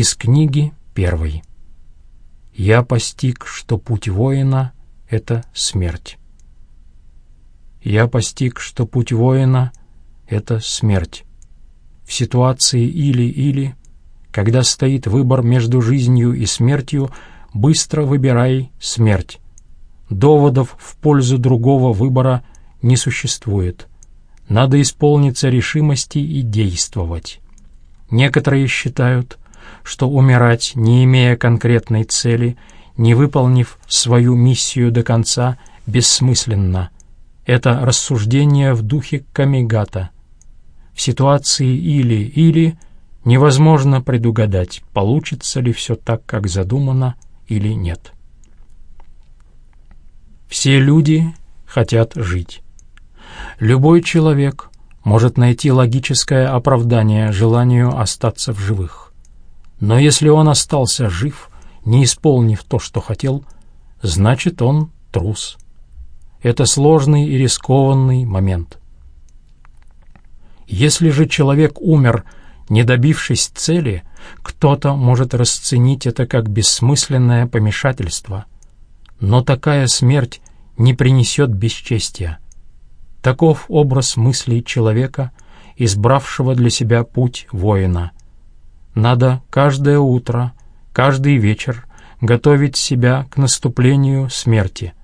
Из книги первой. «Я постиг, что путь воина — это смерть». «Я постиг, что путь воина — это смерть». В ситуации «или-или», когда стоит выбор между жизнью и смертью, быстро выбирай смерть. Доводов в пользу другого выбора не существует. Надо исполниться решимости и действовать. Некоторые считают, что умирать, не имея конкретной цели, не выполнив свою миссию до конца, бессмысленно. Это рассуждение в духе камигата. В ситуации «или-или» невозможно предугадать, получится ли все так, как задумано, или нет. Все люди хотят жить. Любой человек может найти логическое оправдание желанию остаться в живых. Но если он остался жив, не исполнив то, что хотел, значит, он трус. Это сложный и рискованный момент. Если же человек умер, не добившись цели, кто-то может расценить это как бессмысленное помешательство. Но такая смерть не принесет бесчестия. Таков образ мыслей человека, избравшего для себя путь воина. Надо каждое утро, каждый вечер готовить себя к наступлению смерти.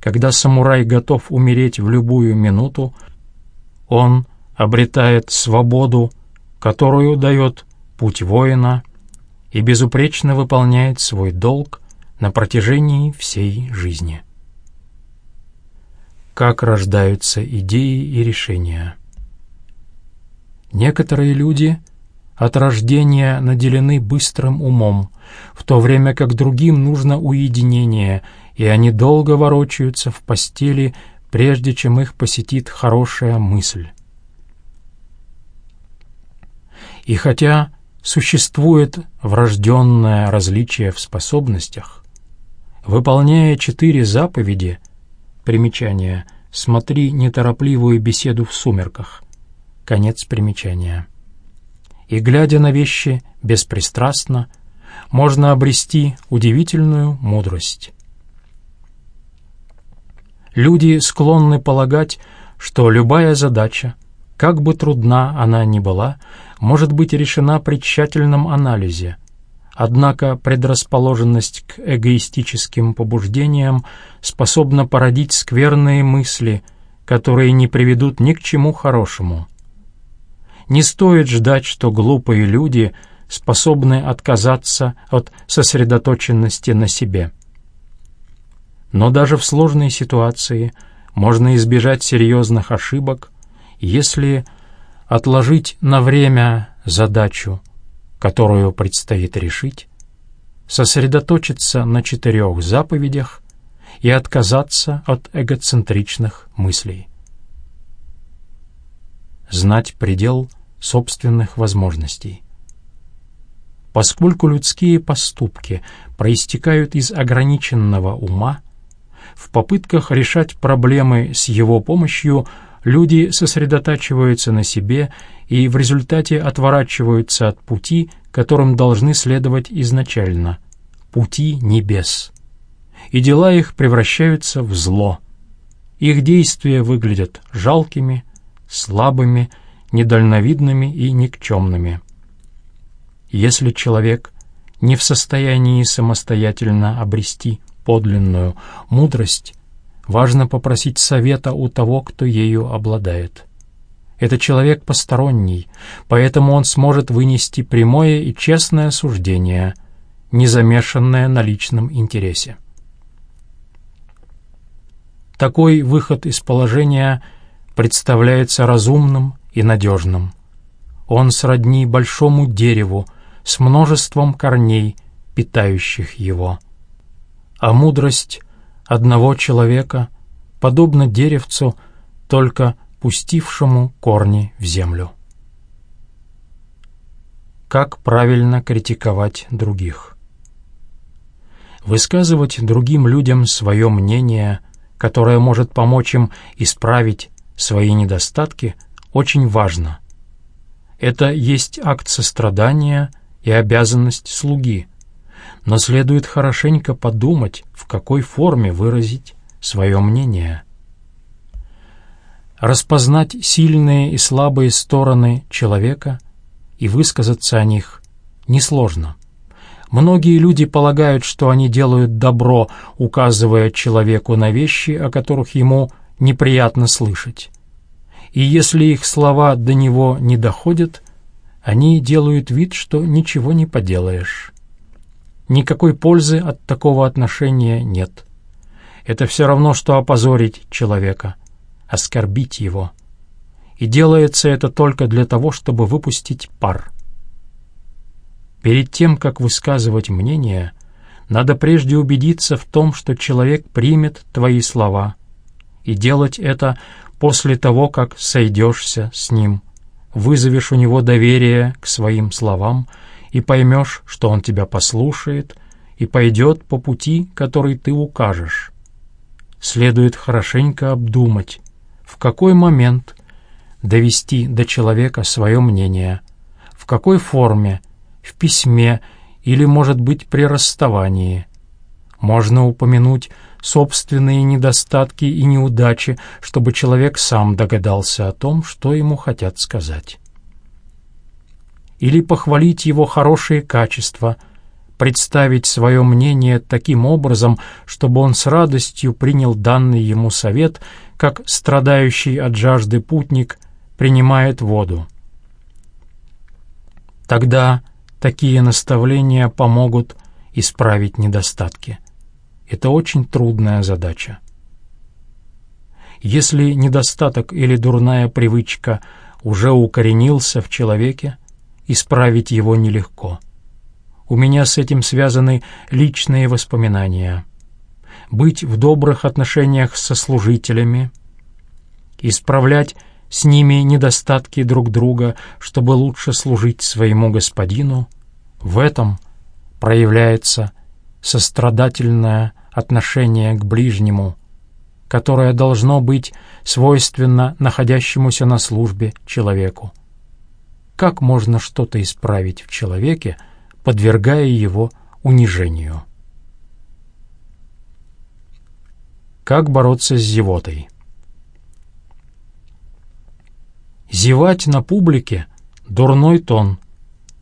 Когда самурай готов умереть в любую минуту, он обретает свободу, которую дает путь воина, и безупречно выполняет свой долг на протяжении всей жизни как рождаются идеи и решения. Некоторые люди от рождения наделены быстрым умом, в то время как другим нужно уединение, и они долго ворочаются в постели, прежде чем их посетит хорошая мысль. И хотя существует врожденное различие в способностях, выполняя четыре заповеди, Примечание. Смотри неторопливую беседу в сумерках. Конец примечания. И, глядя на вещи беспристрастно, можно обрести удивительную мудрость. Люди склонны полагать, что любая задача, как бы трудна она ни была, может быть решена при тщательном анализе – Однако предрасположенность к эгоистическим побуждениям способна породить скверные мысли, которые не приведут ни к чему хорошему. Не стоит ждать, что глупые люди способны отказаться от сосредоточенности на себе. Но даже в сложной ситуации можно избежать серьезных ошибок, если отложить на время задачу, которую предстоит решить, сосредоточиться на четырех заповедях и отказаться от эгоцентричных мыслей. Знать предел собственных возможностей. Поскольку людские поступки проистекают из ограниченного ума, в попытках решать проблемы с его помощью люди сосредотачиваются на себе и в результате отворачиваются от пути, которым должны следовать изначально, пути небес. И дела их превращаются в зло. Их действия выглядят жалкими, слабыми, недальновидными и никчемными. Если человек не в состоянии самостоятельно обрести подлинную мудрость, важно попросить совета у того, кто ею обладает. Это человек посторонний, поэтому он сможет вынести прямое и честное суждение, не замешанное на личном интересе. Такой выход из положения представляется разумным и надежным. Он сродни большому дереву с множеством корней, питающих его. А мудрость одного человека подобна деревцу, только пустившему корни в землю. Как правильно критиковать других? Высказывать другим людям свое мнение, которое может помочь им исправить свои недостатки, очень важно. Это есть акт сострадания и обязанность слуги, но следует хорошенько подумать, в какой форме выразить свое мнение. Распознать сильные и слабые стороны человека и высказаться о них несложно. Многие люди полагают, что они делают добро, указывая человеку на вещи, о которых ему неприятно слышать. И если их слова до него не доходят, они делают вид, что ничего не поделаешь. Никакой пользы от такого отношения нет. Это все равно, что опозорить человека, оскорбить его. И делается это только для того, чтобы выпустить пар. Перед тем, как высказывать мнение, надо прежде убедиться в том, что человек примет твои слова, и делать это после того, как сойдешься с ним, вызовешь у него доверие к своим словам и поймешь, что он тебя послушает и пойдет по пути, который ты укажешь. Следует хорошенько обдумать, в какой момент довести до человека свое мнение, в какой форме, в письме или, может быть, при расставании. Можно упомянуть собственные недостатки и неудачи, чтобы человек сам догадался о том, что ему хотят сказать. Или похвалить его хорошие качества, представить свое мнение таким образом, чтобы он с радостью принял данный ему совет, как страдающий от жажды путник принимает воду. Тогда такие наставления помогут исправить недостатки. Это очень трудная задача. Если недостаток или дурная привычка уже укоренился в человеке, исправить его нелегко. У меня с этим связаны личные воспоминания. Быть в добрых отношениях со служителями, исправлять с ними недостатки друг друга, чтобы лучше служить своему господину, в этом проявляется сострадательное отношение к ближнему, которое должно быть свойственно находящемуся на службе человеку. Как можно что-то исправить в человеке, подвергая его унижению? Как бороться с зевотой? Зевать на публике — дурной тон,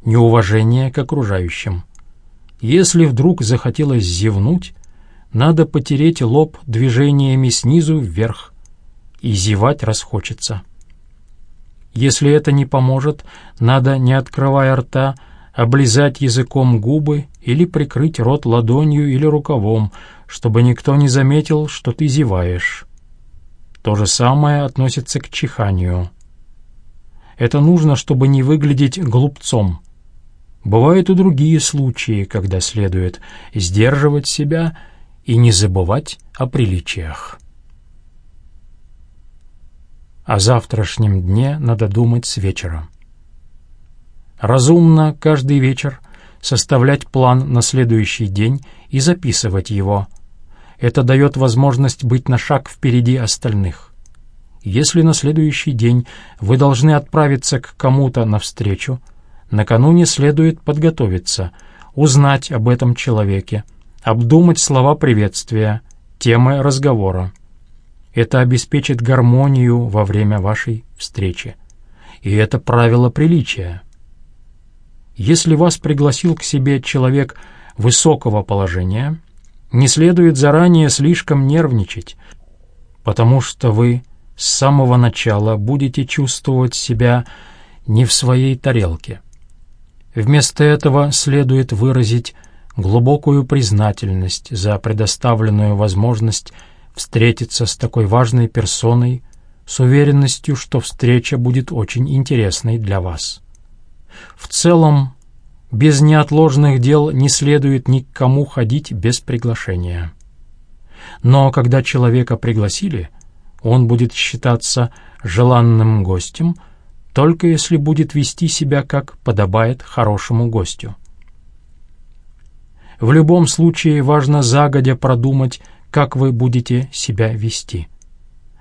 неуважение к окружающим. Если вдруг захотелось зевнуть, надо потереть лоб движениями снизу вверх, и зевать расхочется. Если это не поможет, надо, не открывая рта, облизать языком губы или прикрыть рот ладонью или рукавом, чтобы никто не заметил, что ты зеваешь. То же самое относится к чиханию. Это нужно, чтобы не выглядеть глупцом. Бывают и другие случаи, когда следует сдерживать себя и не забывать о приличиях. О завтрашнем дне надо думать с вечера. Разумно каждый вечер составлять план на следующий день и записывать его. Это дает возможность быть на шаг впереди остальных. Если на следующий день вы должны отправиться к кому-то навстречу, накануне следует подготовиться, узнать об этом человеке, обдумать слова приветствия, темы разговора. Это обеспечит гармонию во время вашей встречи. И это правило приличия. Если вас пригласил к себе человек высокого положения, не следует заранее слишком нервничать, потому что вы с самого начала будете чувствовать себя не в своей тарелке. Вместо этого следует выразить глубокую признательность за предоставленную возможность встретиться с такой важной персоной с уверенностью, что встреча будет очень интересной для вас. В целом, без неотложных дел не следует ни к кому ходить без приглашения. Но когда человека пригласили, он будет считаться желанным гостем, только если будет вести себя как подобает хорошему гостю. В любом случае важно загодя продумать, как вы будете себя вести.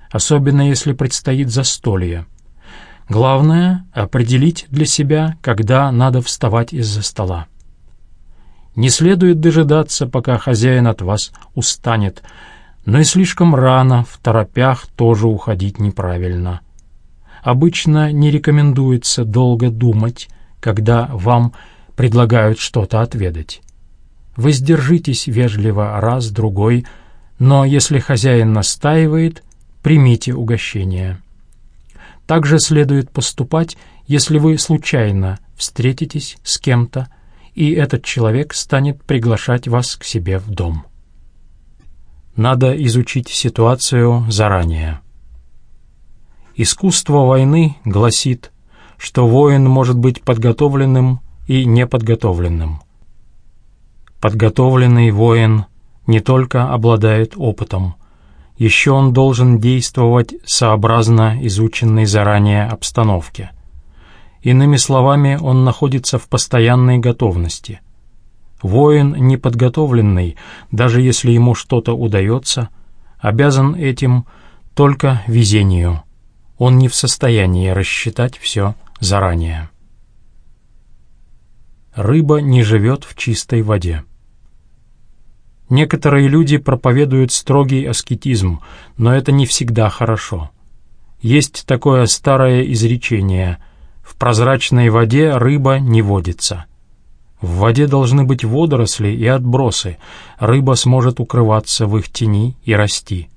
Особенно если предстоит застолье. Главное — определить для себя, когда надо вставать из-за стола. Не следует дожидаться, пока хозяин от вас устанет, но и слишком рано, в торопях, тоже уходить неправильно. Обычно не рекомендуется долго думать, когда вам предлагают что-то отведать. Воздержитесь вежливо раз-другой, но если хозяин настаивает, примите угощение. Также следует поступать, если вы случайно встретитесь с кем-то, и этот человек станет приглашать вас к себе в дом. Надо изучить ситуацию заранее. Искусство войны гласит, что воин может быть подготовленным и неподготовленным. Подготовленный воин не только обладает опытом, еще он должен действовать сообразно изученной заранее обстановке. Иными словами, он находится в постоянной готовности. Воин неподготовленный, даже если ему что-то удается, обязан этим только везению. Он не в состоянии рассчитать все заранее. Рыба не живет в чистой воде. Некоторые люди проповедуют строгий аскетизм, но это не всегда хорошо. Есть такое старое изречение — в прозрачной воде рыба не водится. В воде должны быть водоросли и отбросы. Рыба сможет укрываться в их тени и расти.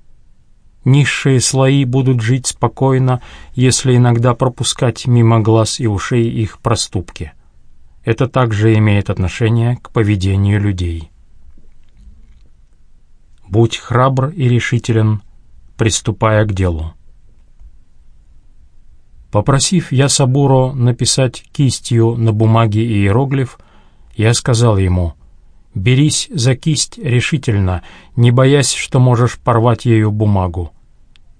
Низшие слои будут жить спокойно, если иногда пропускать мимо глаз и ушей их проступки. Это также имеет отношение к поведению людей. Будь храбр и решителен, приступая к делу. Попросив Ясабуро написать кистью на бумаге иероглиф, я сказал ему, «Берись за кисть решительно, не боясь, что можешь порвать ею бумагу.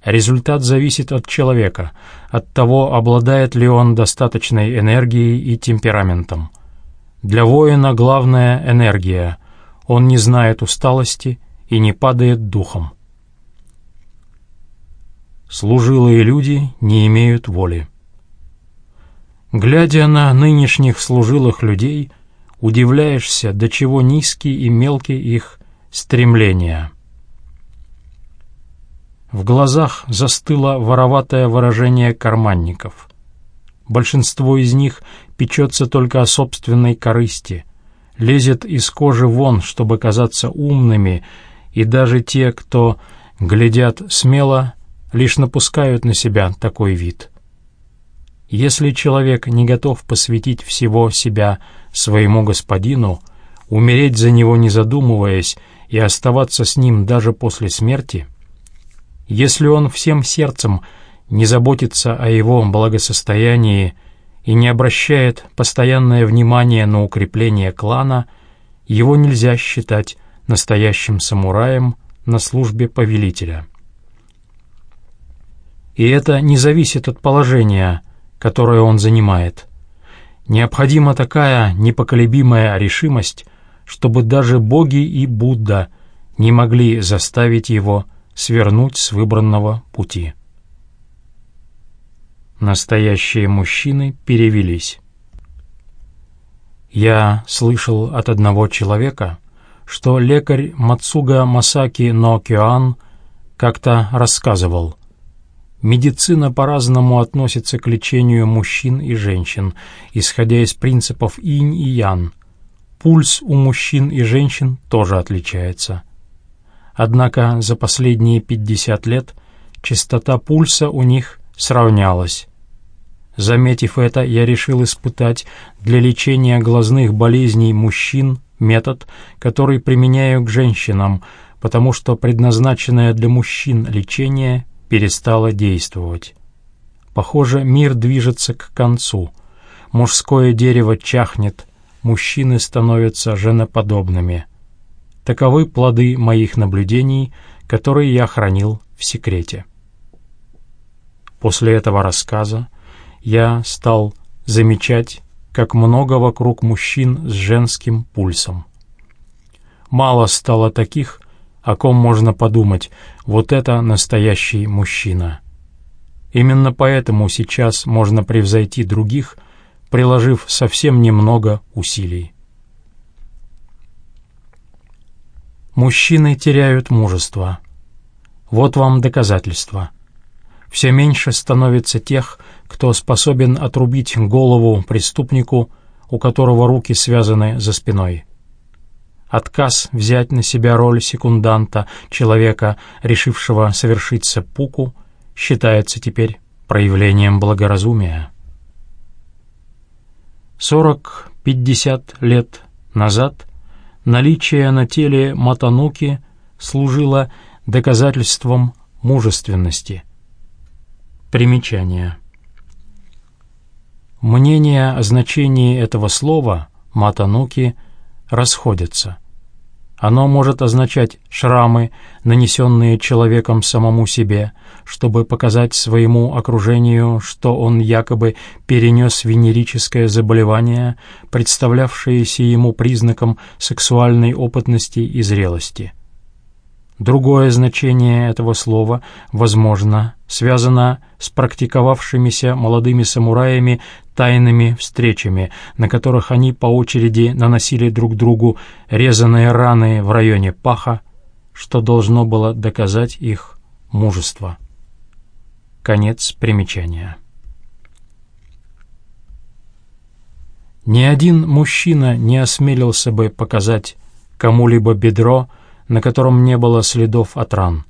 Результат зависит от человека, от того, обладает ли он достаточной энергией и темпераментом. Для воина главная — энергия, он не знает усталости и не падает духом. Служилые люди не имеют воли. Глядя на нынешних служилых людей, удивляешься, до чего низкие и мелкие их стремления. В глазах застыло вороватое выражение карманников. Большинство из них печется только о собственной корысти, лезет из кожи вон, чтобы казаться умными, и даже те, кто глядят смело, лишь напускают на себя такой вид. Если человек не готов посвятить всего себя своему господину, умереть за него не задумываясь и оставаться с ним даже после смерти, если он всем сердцем не заботится о его благосостоянии и не обращает постоянное внимание на укрепление клана, его нельзя считать настоящим самураем на службе повелителя. И это не зависит от положения, которое он занимает. Необходима такая непоколебимая решимость, чтобы даже боги и Будда не могли заставить его свернуть с выбранного пути. Настоящие мужчины перевелись. Я слышал от одного человека, что лекарь Мацуга Масаки Ноокиан как-то рассказывал, Медицина по-разному относится к лечению мужчин и женщин, исходя из принципов инь и ян. Пульс у мужчин и женщин тоже отличается. Однако за последние 50 лет частота пульса у них сравнялась. Заметив это, я решил испытать для лечения глазных болезней мужчин метод, который применяю к женщинам, потому что предназначенное для мужчин лечение перестала действовать. Похоже, мир движется к концу. Мужское дерево чахнет, мужчины становятся женоподобными. Таковы плоды моих наблюдений, которые я хранил в секрете. После этого рассказа я стал замечать, как много вокруг мужчин с женским пульсом. Мало стало таких, о ком можно подумать, вот это настоящий мужчина. Именно поэтому сейчас можно превзойти других, приложив совсем немного усилий. Мужчины теряют мужество. Вот вам доказательство. Все меньше становится тех, кто способен отрубить голову преступнику, у которого руки связаны за спиной. Отказ взять на себя роль секунданта, человека, решившего совершить сеппуку, считается теперь проявлением благоразумия. Сорок-пятьдесят лет назад наличие на теле Матануки служило доказательством мужественности. Примечание. Мнения о значении этого слова «матануки» расходятся. Оно может означать шрамы, нанесенные человеком самому себе, чтобы показать своему окружению, что он якобы перенес венерическое заболевание, представлявшееся ему признаком сексуальной опытности и зрелости. Другое значение этого слова, возможно, связано с практиковавшимися молодыми самураями тайными встречами, на которых они по очереди наносили друг другу резаные раны в районе паха, что должно было доказать их мужество. Конец примечания. Ни один мужчина не осмелился бы показать кому-либо бедро, на котором не было следов от ран.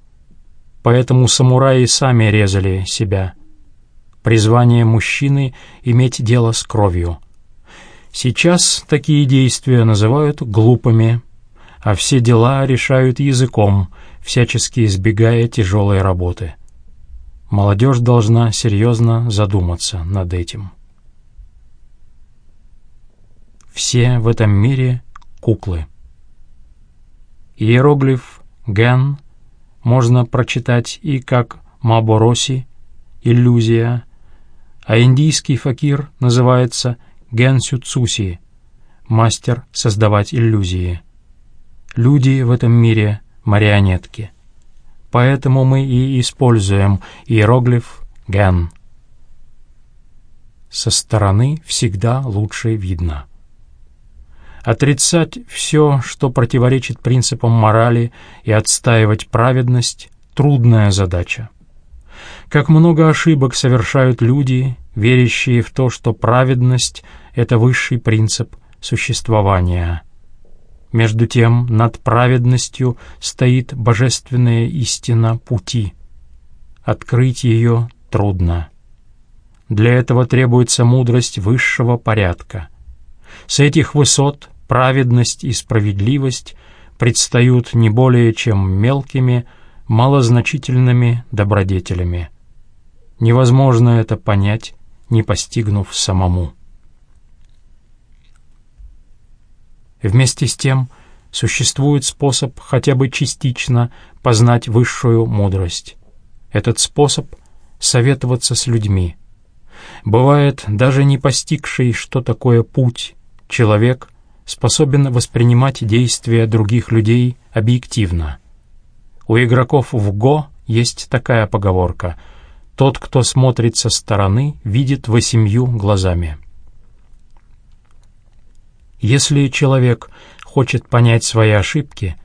Поэтому самураи сами резали себя. Призвание мужчины — иметь дело с кровью. Сейчас такие действия называют глупыми, а все дела решают языком, всячески избегая тяжелой работы. Молодежь должна серьезно задуматься над этим. Все в этом мире — куклы. Иероглиф «ген» можно прочитать и как «мабороси» — «иллюзия», а индийский факир называется «ген сюцуси» — «мастер создавать иллюзии». Люди в этом мире — марионетки. Поэтому мы и используем иероглиф «ген». Со стороны всегда лучше видно. Отрицать все, что противоречит принципам морали, и отстаивать праведность — трудная задача. Как много ошибок совершают люди, верящие в то, что праведность — это высший принцип существования. Между тем над праведностью стоит божественная истина пути. Открыть ее трудно. Для этого требуется мудрость высшего порядка. С этих высот праведность и справедливость предстают не более чем мелкими, малозначительными добродетелями. Невозможно это понять, не постигнув самому. Вместе с тем существует способ хотя бы частично познать высшую мудрость. Этот способ — советоваться с людьми. Бывает, даже не постигший, что такое путь, человек — способен воспринимать действия других людей объективно. У игроков в ГО есть такая поговорка «Тот, кто смотрит со стороны, видит восемью глазами». Если человек хочет понять свои ошибки,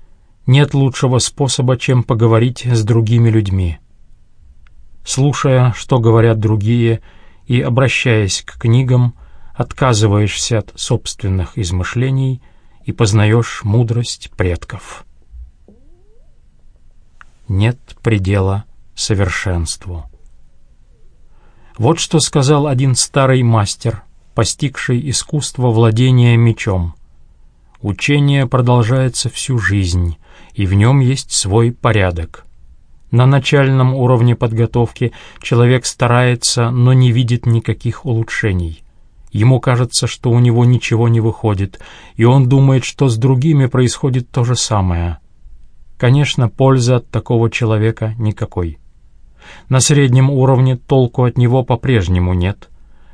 нет лучшего способа, чем поговорить с другими людьми. Слушая, что говорят другие, и обращаясь к книгам, отказываешься от собственных измышлений и познаешь мудрость предков. Нет предела совершенству. Вот что сказал один старый мастер, постигший искусство владения мечом. Учение продолжается всю жизнь, и в нем есть свой порядок. На начальном уровне подготовки человек старается, но не видит никаких улучшений. Ему кажется, что у него ничего не выходит, и он думает, что с другими происходит то же самое. Конечно, пользы от такого человека никакой. На среднем уровне толку от него по-прежнему нет.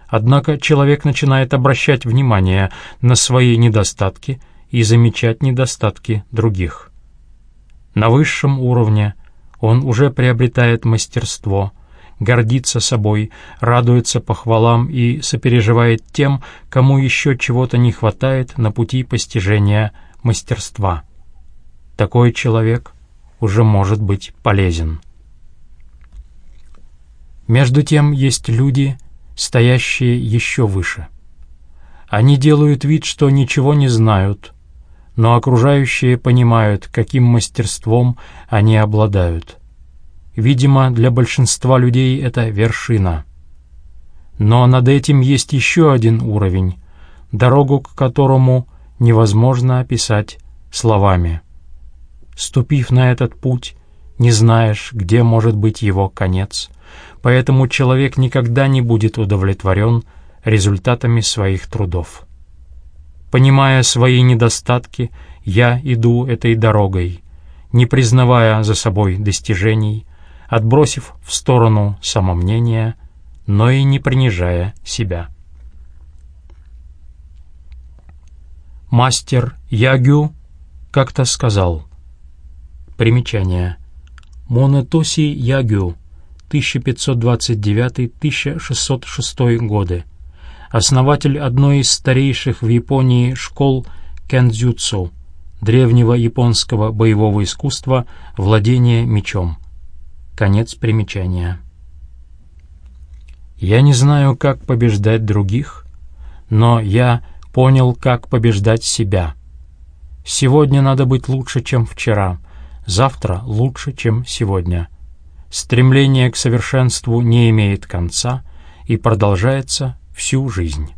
Однако человек начинает обращать внимание на свои недостатки и замечать недостатки других. На высшем уровне он уже приобретает мастерство, гордится собой, радуется похвалам и сопереживает тем, кому еще чего-то не хватает на пути постижения мастерства. Такой человек уже может быть полезен. Между тем есть люди, стоящие еще выше. Они делают вид, что ничего не знают, но окружающие понимают, каким мастерством они обладают. Видимо, для большинства людей это вершина. Но над этим есть еще один уровень, дорогу к которому невозможно описать словами. Ступив на этот путь, не знаешь, где может быть его конец — поэтому человек никогда не будет удовлетворен результатами своих трудов. Понимая свои недостатки, я иду этой дорогой, не признавая за собой достижений, отбросив в сторону самомнения, но и не принижая себя. Мастер Ягю как-то сказал. Примечание. Монетоси Ягю 1529-1606 годы, основатель одной из старейших в Японии школ кендзюцу, древнего японского боевого искусства владения мечом. Конец примечания. Я не знаю, как побеждать других, но я понял, как побеждать себя. Сегодня надо быть лучше, чем вчера, завтра лучше, чем сегодня — Стремление к совершенству не имеет конца и продолжается всю жизнь.